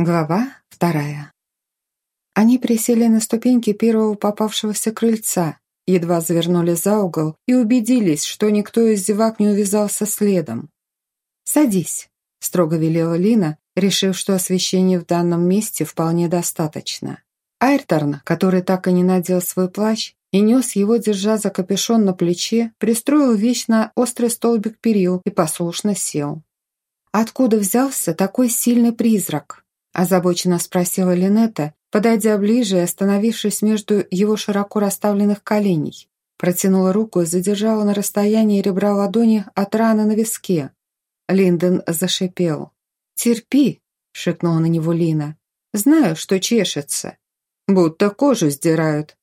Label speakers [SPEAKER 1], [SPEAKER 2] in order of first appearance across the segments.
[SPEAKER 1] Глава вторая. Они присели на ступеньки первого попавшегося крыльца, едва завернули за угол и убедились, что никто из зевак не увязался следом. «Садись», – строго велела Лина, решив, что освещения в данном месте вполне достаточно. Айрторн, который так и не надел свой плащ и нес его, держа за капюшон на плече, пристроил вещь на острый столбик перил и послушно сел. «Откуда взялся такой сильный призрак?» Озабоченно спросила Линетта, подойдя ближе и остановившись между его широко расставленных коленей. Протянула руку и задержала на расстоянии ребра ладони от раны на виске. Линдон зашипел. «Терпи», — шикнула на него Лина. «Знаю, что чешется. Будто кожу сдирают».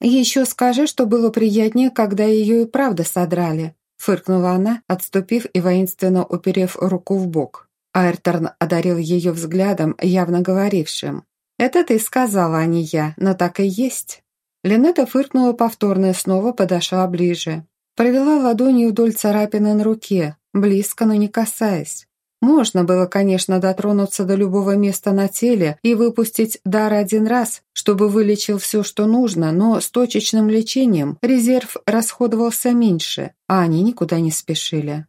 [SPEAKER 1] «Еще скажи, что было приятнее, когда ее и правда содрали», — фыркнула она, отступив и воинственно уперев руку в бок. Айрторн одарил ее взглядом, явно говорившим. «Это ты сказала, а не я, но так и есть». Линетта фыркнула повторно и снова подошла ближе. Провела ладонью вдоль царапины на руке, близко, но не касаясь. Можно было, конечно, дотронуться до любого места на теле и выпустить дар один раз, чтобы вылечил все, что нужно, но с точечным лечением резерв расходовался меньше, а они никуда не спешили.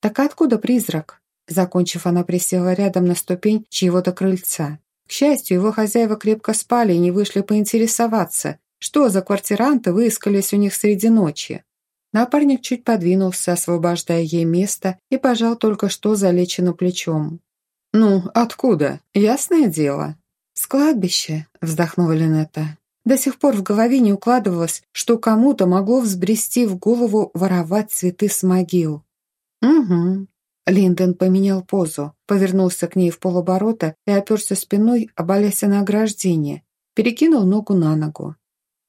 [SPEAKER 1] Так откуда призрак? Закончив, она присела рядом на ступень чьего-то крыльца. К счастью, его хозяева крепко спали и не вышли поинтересоваться, что за квартиранты выискались у них среди ночи. Напарник чуть подвинулся, освобождая ей место, и пожал только что залеченным плечом. «Ну, откуда? Ясное дело». «С кладбища», — вздохнула Линетта. До сих пор в голове не укладывалось, что кому-то могло взбрести в голову воровать цветы с могил. «Угу», Линдон поменял позу, повернулся к ней в полоборота и оперся спиной, обалясь на ограждение, перекинул ногу на ногу.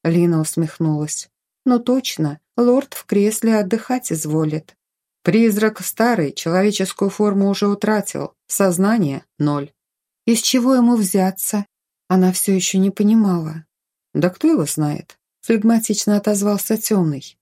[SPEAKER 1] Лина усмехнулась. «Ну точно, лорд в кресле отдыхать изволит. Призрак старый, человеческую форму уже утратил, сознание – ноль. Из чего ему взяться?» Она все еще не понимала. «Да кто его знает?» – флегматично отозвался темный.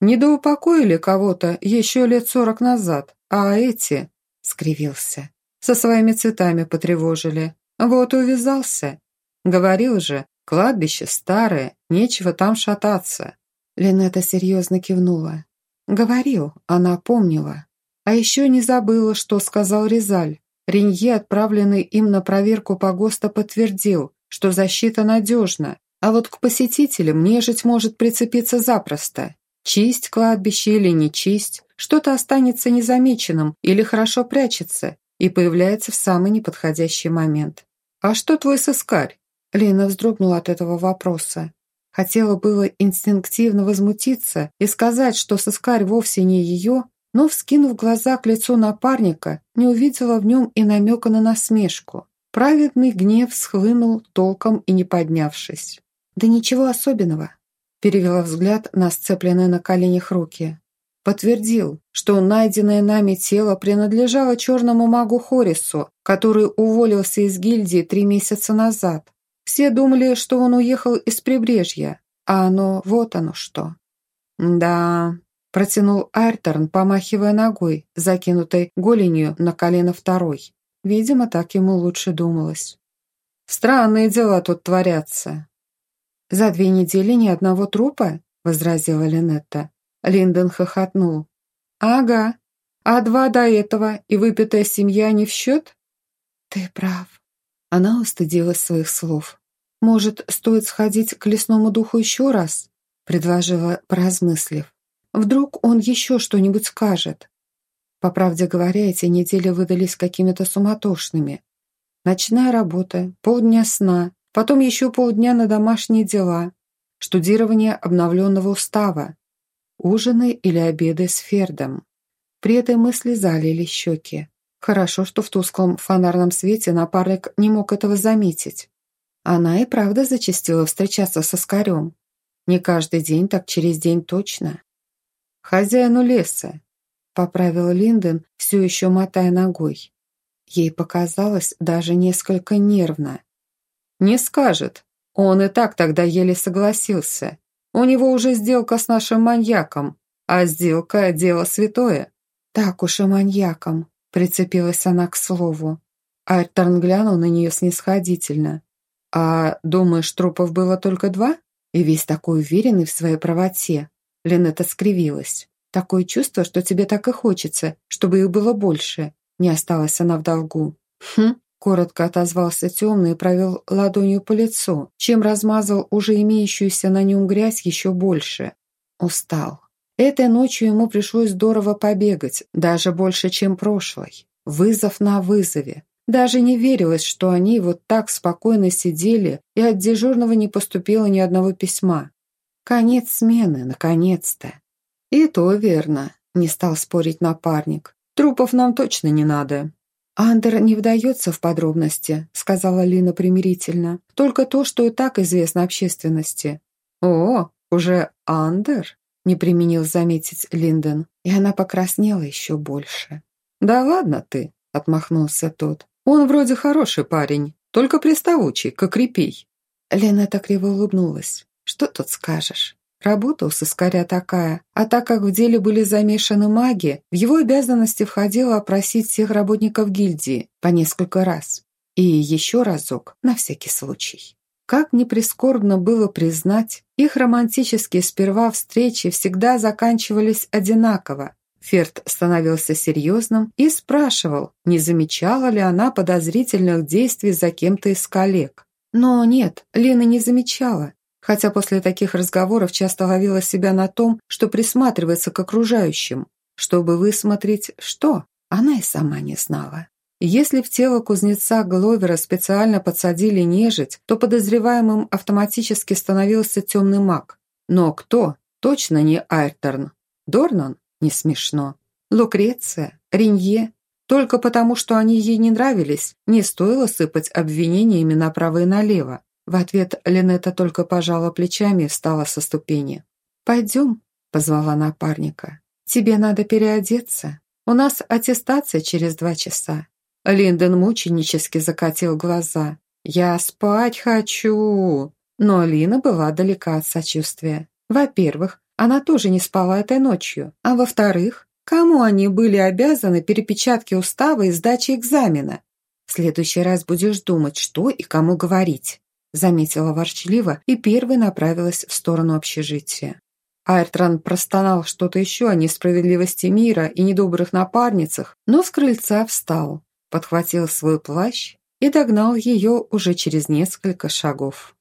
[SPEAKER 1] «Недоупокоили кого-то еще лет сорок назад, а эти, — скривился, — со своими цветами потревожили. Вот увязался. Говорил же, кладбище старое, нечего там шататься. Линета серьезно кивнула. Говорил, она помнила. А еще не забыла, что сказал Резаль. Ренье, отправленный им на проверку погоста, подтвердил, что защита надежна, а вот к посетителям нежить может прицепиться запросто. Чисть кладбище или не чисть, что-то останется незамеченным или хорошо прячется и появляется в самый неподходящий момент. «А что твой сыскарь?» Лена вздрогнула от этого вопроса. Хотела было инстинктивно возмутиться и сказать, что сыскарь вовсе не ее, но, вскинув глаза к лицу напарника, не увидела в нем и намека на насмешку. Праведный гнев схлынул, толком и не поднявшись. «Да ничего особенного перевела взгляд на сцепленные на коленях руки. Подтвердил, что найденное нами тело принадлежало черному магу Хорису, который уволился из гильдии три месяца назад. Все думали, что он уехал из прибрежья, а оно вот оно что. «Да», – протянул Айрторн, помахивая ногой, закинутой голенью на колено второй. Видимо, так ему лучше думалось. «Странные дела тут творятся. «За две недели ни одного трупа?» – возразила Линетта. Линдон хохотнул. «Ага. А два до этого и выпитая семья не в счет?» «Ты прав». Она устыдилась своих слов. «Может, стоит сходить к лесному духу еще раз?» – предложила, поразмыслив. «Вдруг он еще что-нибудь скажет?» По правде говоря, эти недели выдались какими-то суматошными. Ночная работа, полдня сна, Потом еще полдня на домашние дела, штудирование обновленного устава, ужины или обеды с Фердом. При этой мысли залили щеки. Хорошо, что в тусклом фонарном свете напарник не мог этого заметить. Она и правда зачастила встречаться со Скорем. Не каждый день, так через день точно. «Хозяину леса», — поправил Линден, все еще мотая ногой. Ей показалось даже несколько нервно. «Не скажет. Он и так тогда еле согласился. У него уже сделка с нашим маньяком, а сделка – дело святое». «Так уж и маньяком», – прицепилась она к слову. Айрторн глянул на нее снисходительно. «А думаешь, трупов было только два?» И весь такой уверенный в своей правоте. Ленета скривилась. «Такое чувство, что тебе так и хочется, чтобы их было больше». Не осталась она в долгу. «Хм», – коротко отозвался темный и провел ладонью по лицу, чем размазал уже имеющуюся на нем грязь еще больше. Устал. Этой ночью ему пришлось здорово побегать, даже больше, чем прошлой. Вызов на вызове. Даже не верилось, что они вот так спокойно сидели, и от дежурного не поступило ни одного письма. Конец смены, наконец-то. И то верно, не стал спорить напарник. Трупов нам точно не надо. Андер не вдается в подробности, сказала Лина примирительно. Только то, что и так известно общественности. О, уже Андер? Не применил заметить Линден, и она покраснела еще больше. «Да ладно ты», — отмахнулся тот. Он вроде хороший парень, только приставучий, как репей». Лена так криво улыбнулась. «Что тут скажешь?» Работа у сыскаря такая, а так как в деле были замешаны маги, в его обязанности входило опросить всех работников гильдии по несколько раз. И еще разок, на всякий случай. Как ни прискорбно было признать, их романтические сперва встречи всегда заканчивались одинаково, Ферд становился серьезным и спрашивал, не замечала ли она подозрительных действий за кем-то из коллег. Но нет, Лена не замечала, хотя после таких разговоров часто ловила себя на том, что присматривается к окружающим, чтобы высмотреть что, она и сама не знала. Если в тело кузнеца Гловера специально подсадили нежить, то подозреваемым автоматически становился темный маг. Но кто? Точно не Айрторн. Дорнан? Не смешно. Лукреция, Ренье. Только потому, что они ей не нравились, не стоило сыпать обвинениями направо и налево. В ответ Линетта только пожала плечами и встала со ступени. «Пойдем», – позвала напарника. «Тебе надо переодеться. У нас аттестация через два часа». Линдон мученически закатил глаза. «Я спать хочу!» Но Лина была далека от сочувствия. Во-первых, она тоже не спала этой ночью. А во-вторых, кому они были обязаны перепечатки устава и сдачи экзамена? В следующий раз будешь думать, что и кому говорить, заметила ворчливо и первой направилась в сторону общежития. Айртран простонал что-то еще о несправедливости мира и недобрых напарницах, но с крыльца встал, подхватил свой плащ и догнал ее уже через несколько шагов.